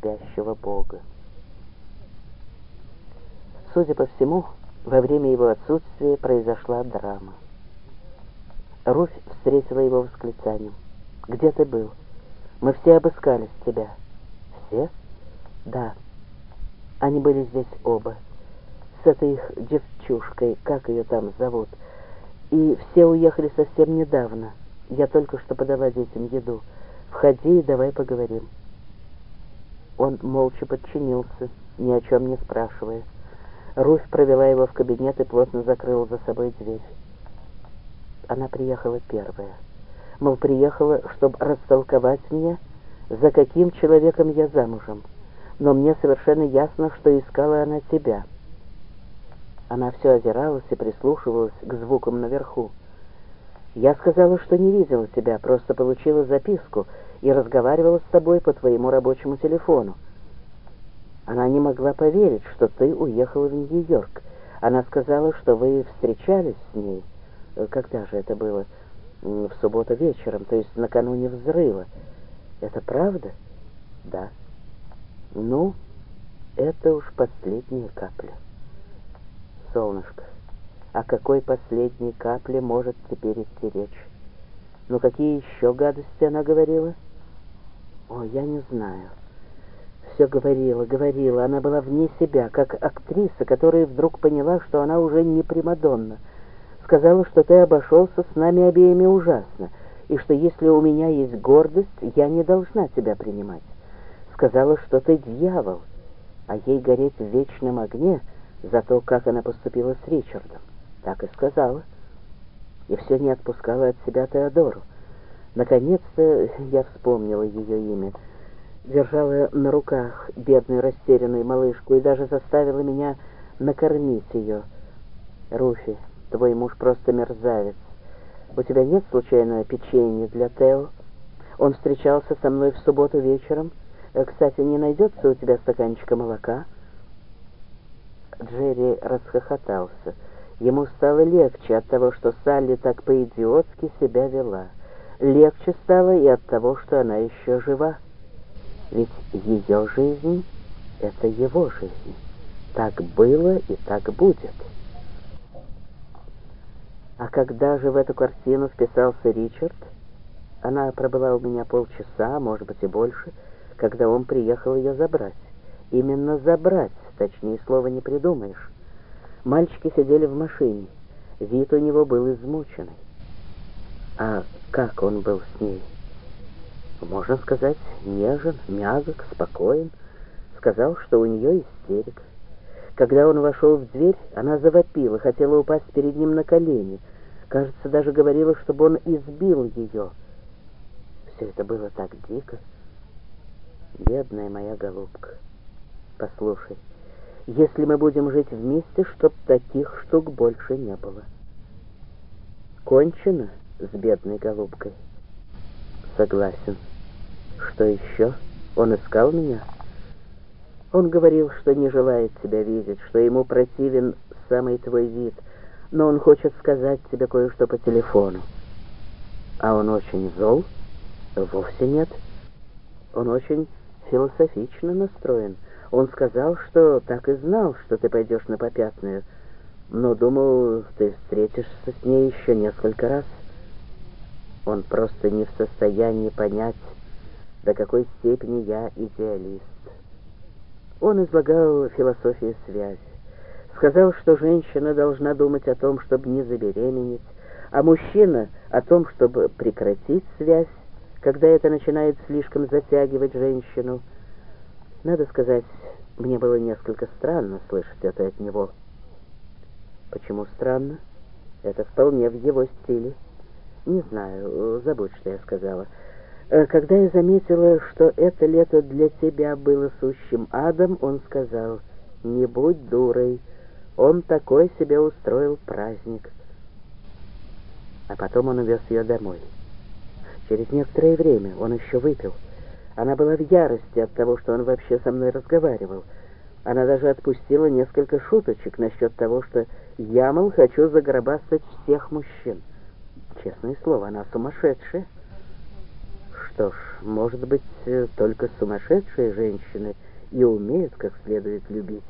спящего Бога. Судя по всему, во время его отсутствия произошла драма. Руфь встретила его восклицанием. «Где ты был? Мы все обыскались тебя». «Все?» «Да. Они были здесь оба. С этой их девчушкой, как ее там зовут. И все уехали совсем недавно. Я только что подала детям еду. Входи и давай поговорим». Он молча подчинился, ни о чем не спрашивая. Руфь провела его в кабинет и плотно закрыла за собой дверь. Она приехала первая. Мол, приехала, чтобы растолковать мне, за каким человеком я замужем. Но мне совершенно ясно, что искала она тебя. Она все озиралась и прислушивалась к звукам наверху. Я сказала, что не видела тебя, просто получила записку и разговаривала с тобой по твоему рабочему телефону. Она не могла поверить, что ты уехала в Нью-Йорк. Она сказала, что вы встречались с ней. Э, когда же это было? В субботу вечером, то есть накануне взрыва. Это правда? Да. Ну, это уж последняя капля. Солнышко, о какой последней капле может теперь идти речь? Ну, какие еще гадости она говорила? О, я не знаю все говорила, говорила. Она была вне себя, как актриса, которая вдруг поняла, что она уже не Примадонна. Сказала, что ты обошелся с нами обеими ужасно, и что если у меня есть гордость, я не должна тебя принимать. Сказала, что ты дьявол, а ей гореть в вечном огне за то, как она поступила с Ричардом. Так и сказала. И все не отпускала от себя Теодору. Наконец-то я вспомнила ее имя — держала на руках бедную растерянную малышку и даже заставила меня накормить ее. Руфи, твой муж просто мерзавец. У тебя нет случайного печенья для Тео? Он встречался со мной в субботу вечером. Э, кстати, не найдется у тебя стаканчика молока? Джерри расхохотался. Ему стало легче от того, что Салли так по-идиотски себя вела. Легче стало и от того, что она еще жива. Ведь ее жизнь — это его жизнь. Так было и так будет. А когда же в эту картину вписался Ричард, она пробыла у меня полчаса, может быть и больше, когда он приехал ее забрать. Именно забрать, точнее слова не придумаешь. Мальчики сидели в машине, вид у него был измученный. А как он был с ней? можно сказать, нежен, мягок, спокоен. Сказал, что у нее истерика. Когда он вошел в дверь, она завопила, хотела упасть перед ним на колени. Кажется, даже говорила, чтобы он избил ее. Все это было так дико. Бедная моя голубка, послушай, если мы будем жить вместе, чтоб таких штук больше не было. Кончено с бедной голубкой. Согласен. Что еще? Он искал меня? Он говорил, что не желает тебя видеть, что ему противен самый твой вид, но он хочет сказать тебе кое-что по телефону. А он очень зол? Вовсе нет. Он очень философично настроен. Он сказал, что так и знал, что ты пойдешь на попятную, но думал, ты встретишься с ней еще несколько раз. Он просто не в состоянии понять, до какой степени я идеалист. Он излагал философию связи. Сказал, что женщина должна думать о том, чтобы не забеременеть, а мужчина о том, чтобы прекратить связь, когда это начинает слишком затягивать женщину. Надо сказать, мне было несколько странно слышать это от него. Почему странно? Это вполне в его стиле. Не знаю, забудь, что я сказала. Э, когда я заметила, что это лето для тебя было сущим адом, он сказал, «Не будь дурой, он такой себе устроил праздник». А потом он увез ее домой. Через некоторое время он еще выпил. Она была в ярости от того, что он вообще со мной разговаривал. Она даже отпустила несколько шуточек насчет того, что я, мол, хочу загробастать всех мужчин. Честное слово, она сумасшедшая. Что ж, может быть, только сумасшедшие женщины и умеют как следует любить.